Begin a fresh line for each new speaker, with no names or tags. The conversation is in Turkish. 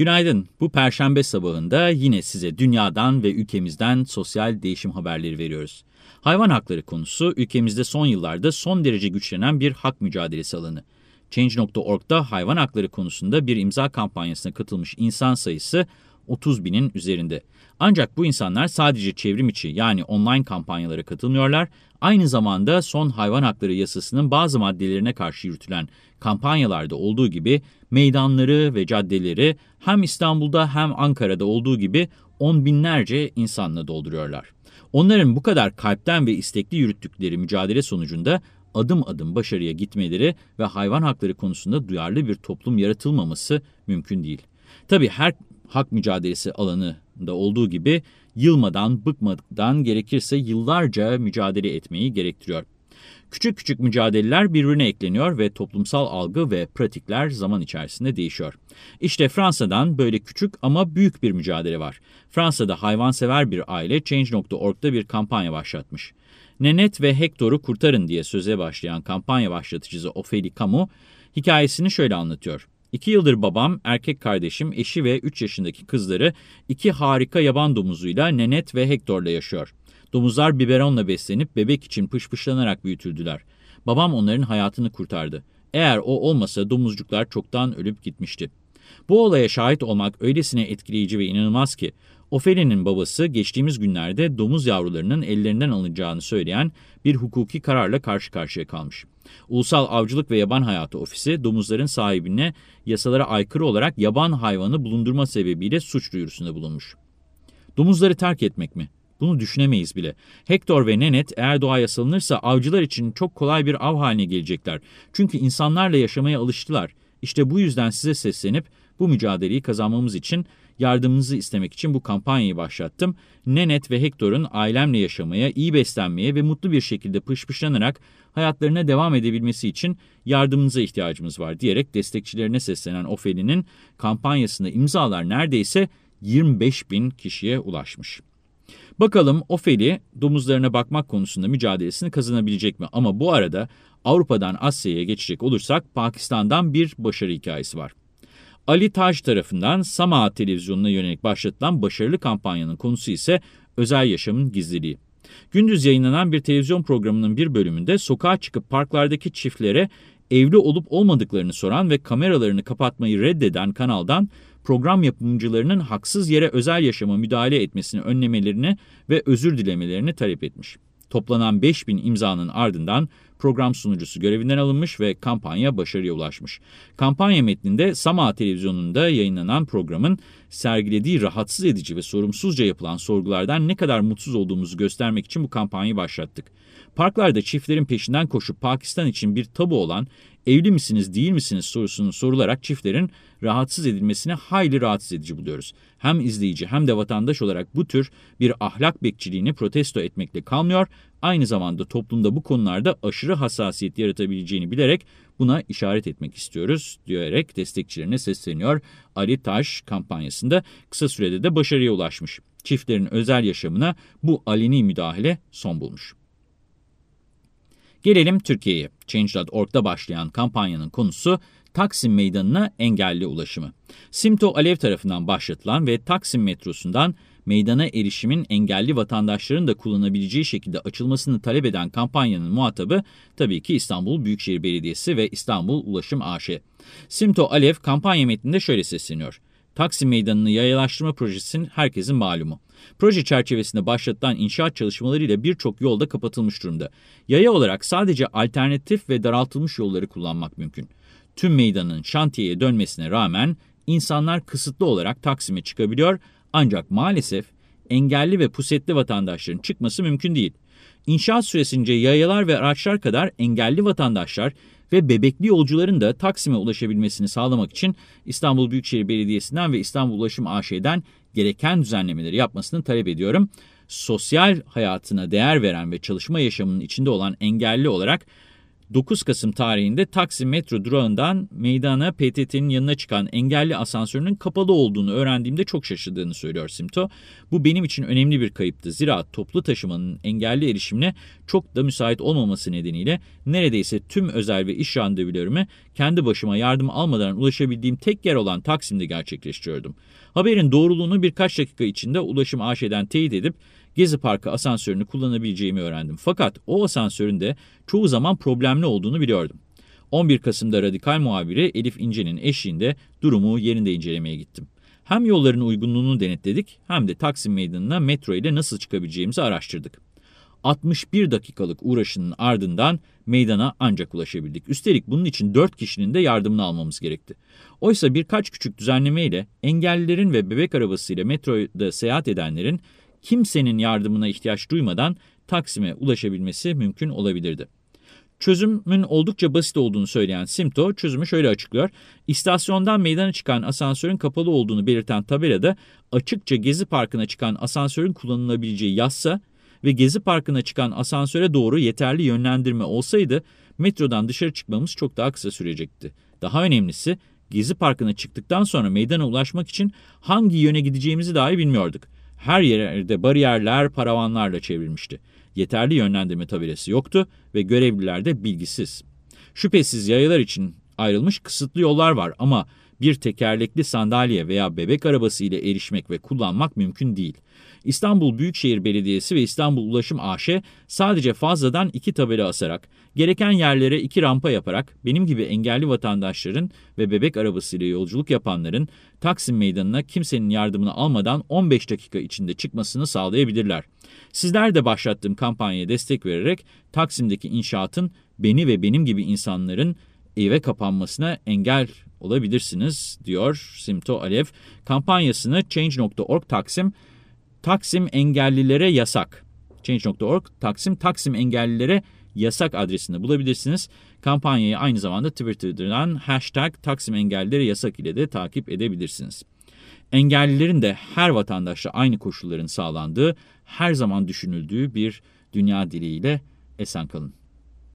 Günaydın. Bu perşembe sabahında yine size dünyadan ve ülkemizden sosyal değişim haberleri veriyoruz. Hayvan hakları konusu ülkemizde son yıllarda son derece güçlenen bir hak mücadelesi alanı. Change.org'da hayvan hakları konusunda bir imza kampanyasına katılmış insan sayısı 30 binin üzerinde. Ancak bu insanlar sadece çevrim içi yani online kampanyalara katılmıyorlar, aynı zamanda son hayvan hakları yasasının bazı maddelerine karşı yürütülen kampanyalarda olduğu gibi meydanları ve caddeleri hem İstanbul'da hem Ankara'da olduğu gibi on binlerce insanla dolduruyorlar. Onların bu kadar kalpten ve istekli yürüttükleri mücadele sonucunda adım adım başarıya gitmeleri ve hayvan hakları konusunda duyarlı bir toplum yaratılmaması mümkün değil. Tabii her hak mücadelesi alanında olduğu gibi yılmadan, bıkmadan gerekirse yıllarca mücadele etmeyi gerektiriyor. Küçük küçük mücadeleler birbirine ekleniyor ve toplumsal algı ve pratikler zaman içerisinde değişiyor. İşte Fransa'dan böyle küçük ama büyük bir mücadele var. Fransa'da hayvansever bir aile Change.org'da bir kampanya başlatmış. Nenet ve Hector'u kurtarın diye söze başlayan kampanya başlatıcısı Ophélie Camus hikayesini şöyle anlatıyor. İki yıldır babam, erkek kardeşim, eşi ve 3 yaşındaki kızları iki harika yaban domuzuyla Nenet ve Hector'la yaşıyor. Domuzlar biberonla beslenip bebek için pışpışlanarak büyütüldüler. Babam onların hayatını kurtardı. Eğer o olmasa domuzcuklar çoktan ölüp gitmişti. Bu olaya şahit olmak öylesine etkileyici ve inanılmaz ki, Ofeli'nin babası geçtiğimiz günlerde domuz yavrularının ellerinden alınacağını söyleyen bir hukuki kararla karşı karşıya kalmış. Ulusal Avcılık ve Yaban Hayatı Ofisi, domuzların sahibine yasalara aykırı olarak yaban hayvanı bulundurma sebebiyle suç duyurusunda bulunmuş. Domuzları terk etmek mi? Bunu düşünemeyiz bile. Hector ve Nenet eğer doğaya salınırsa avcılar için çok kolay bir av haline gelecekler. Çünkü insanlarla yaşamaya alıştılar. İşte bu yüzden size seslenip bu mücadeleyi kazanmamız için yardımınızı istemek için bu kampanyayı başlattım. Nenet ve Hector'un ailemle yaşamaya, iyi beslenmeye ve mutlu bir şekilde pışpışlanarak hayatlarına devam edebilmesi için yardımınıza ihtiyacımız var diyerek destekçilerine seslenen Ofeli'nin kampanyasında imzalar neredeyse 25 bin kişiye ulaşmış. Bakalım Ofeli domuzlarına bakmak konusunda mücadelesini kazanabilecek mi? Ama bu arada Avrupa'dan Asya'ya geçecek olursak Pakistan'dan bir başarı hikayesi var. Ali Taj tarafından Sama televizyonuna yönelik başlatılan başarılı kampanyanın konusu ise özel yaşamın gizliliği. Gündüz yayınlanan bir televizyon programının bir bölümünde sokağa çıkıp parklardaki çiftlere evli olup olmadıklarını soran ve kameralarını kapatmayı reddeden kanaldan program yapımcılarının haksız yere özel yaşama müdahale etmesini önlemelerini ve özür dilemelerini talep etmiş. Toplanan 5000 imzanın ardından program sunucusu görevinden alınmış ve kampanya başarıya ulaşmış. Kampanya metninde Sama televizyonunda yayınlanan programın sergilediği rahatsız edici ve sorumsuzca yapılan sorgulardan ne kadar mutsuz olduğumuzu göstermek için bu kampanyayı başlattık. Parklarda çiftlerin peşinden koşup Pakistan için bir tabu olan evli misiniz değil misiniz sorusunu sorularak çiftlerin rahatsız edilmesine hayli rahatsız edici buluyoruz. Hem izleyici hem de vatandaş olarak bu tür bir ahlak bekçiliğini protesto etmekle kalmıyor, aynı zamanda toplumda bu konularda aşırı hassasiyet yaratabileceğini bilerek buna işaret etmek istiyoruz diyerek destekçilerine sesleniyor. Ali Taş kampanyasında kısa sürede de başarıya ulaşmış. Çiftlerin özel yaşamına bu aleni müdahale son bulmuş. Gelelim Türkiye'ye. Change.org'da başlayan kampanyanın konusu Taksim Meydanı'na engelli ulaşımı. Simto Alev tarafından başlatılan ve Taksim metrosundan meydana erişimin engelli vatandaşların da kullanabileceği şekilde açılmasını talep eden kampanyanın muhatabı tabii ki İstanbul Büyükşehir Belediyesi ve İstanbul Ulaşım AŞ. Simto Alev kampanya metninde şöyle sesleniyor. Taksim Meydanı'nı yayalaştırma projesinin herkesin malumu. Proje çerçevesinde başlatılan inşaat çalışmalarıyla birçok yolda kapatılmış durumda. Yaya olarak sadece alternatif ve daraltılmış yolları kullanmak mümkün. Tüm meydanın şantiyeye dönmesine rağmen insanlar kısıtlı olarak Taksim'e çıkabiliyor ancak maalesef engelli ve pusetli vatandaşların çıkması mümkün değil. İnşaat süresince yayalar ve araçlar kadar engelli vatandaşlar ve bebekli yolcuların da Taksim'e ulaşabilmesini sağlamak için İstanbul Büyükşehir Belediyesi'nden ve İstanbul Ulaşım AŞ'den gereken düzenlemeleri yapmasını talep ediyorum. Sosyal hayatına değer veren ve çalışma yaşamının içinde olan engelli olarak 9 Kasım tarihinde Taksim metro durağından meydana PTT'nin yanına çıkan engelli asansörünün kapalı olduğunu öğrendiğimde çok şaşırdığını söylüyor Simto. Bu benim için önemli bir kayıptı. Zira toplu taşımanın engelli erişimine çok da müsait olmaması nedeniyle neredeyse tüm özel ve iş randevularımı kendi başıma yardım almadan ulaşabildiğim tek yer olan Taksim'de gerçekleştiriyordum. Haberin doğruluğunu birkaç dakika içinde Ulaşım AŞ'den teyit edip Gezi Parkı asansörünü kullanabileceğimi öğrendim. Fakat o asansörün de çoğu zaman problemli olduğunu biliyordum. 11 Kasım'da radikal muhabiri Elif İnce'nin eşliğinde durumu yerinde incelemeye gittim. Hem yolların uygunluğunu denetledik hem de Taksim Meydanı'na metro ile nasıl çıkabileceğimizi araştırdık. 61 dakikalık uğraşının ardından meydana ancak ulaşabildik. Üstelik bunun için 4 kişinin de yardımını almamız gerekti. Oysa birkaç küçük düzenleme ile engellilerin ve bebek arabasıyla metroda seyahat edenlerin kimsenin yardımına ihtiyaç duymadan Taksim'e ulaşabilmesi mümkün olabilirdi. Çözümün oldukça basit olduğunu söyleyen Simto çözümü şöyle açıklıyor. İstasyondan meydana çıkan asansörün kapalı olduğunu belirten tabelada açıkça Gezi Parkı'na çıkan asansörün kullanılabileceği yazsa ve Gezi Parkı'na çıkan asansöre doğru yeterli yönlendirme olsaydı metrodan dışarı çıkmamız çok daha kısa sürecekti. Daha önemlisi Gezi Parkı'na çıktıktan sonra meydana ulaşmak için hangi yöne gideceğimizi dahi bilmiyorduk. Her yerde bariyerler paravanlarla çevrilmişti. Yeterli yönlendirme tabelası yoktu ve görevliler de bilgisiz. Şüphesiz yayalar için ayrılmış kısıtlı yollar var ama bir tekerlekli sandalye veya bebek arabası ile erişmek ve kullanmak mümkün değil. İstanbul Büyükşehir Belediyesi ve İstanbul Ulaşım AŞ sadece fazladan iki tabela asarak, gereken yerlere iki rampa yaparak benim gibi engelli vatandaşların ve bebek arabasıyla yolculuk yapanların Taksim Meydanı'na kimsenin yardımını almadan 15 dakika içinde çıkmasını sağlayabilirler. Sizler de başlattığım kampanyaya destek vererek Taksim'deki inşaatın beni ve benim gibi insanların eve kapanmasına engel olabilirsiniz, diyor Simto Alev. Kampanyasını Change.org Taksim, Taksim engellilere yasak. Change.org Taksim, Taksim engellilere yasak adresinde bulabilirsiniz. Kampanyayı aynı zamanda Twitter'dan hashtag Taksim engellilere yasak ile de takip edebilirsiniz. Engellilerin de her vatandaşla aynı koşulların sağlandığı, her zaman düşünüldüğü bir dünya dileğiyle esen kalın.